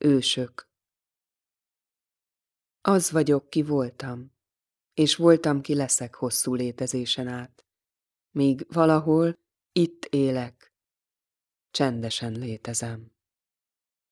Ősök. Az vagyok, ki voltam, és voltam, ki leszek hosszú létezésen át, míg valahol itt élek, csendesen létezem.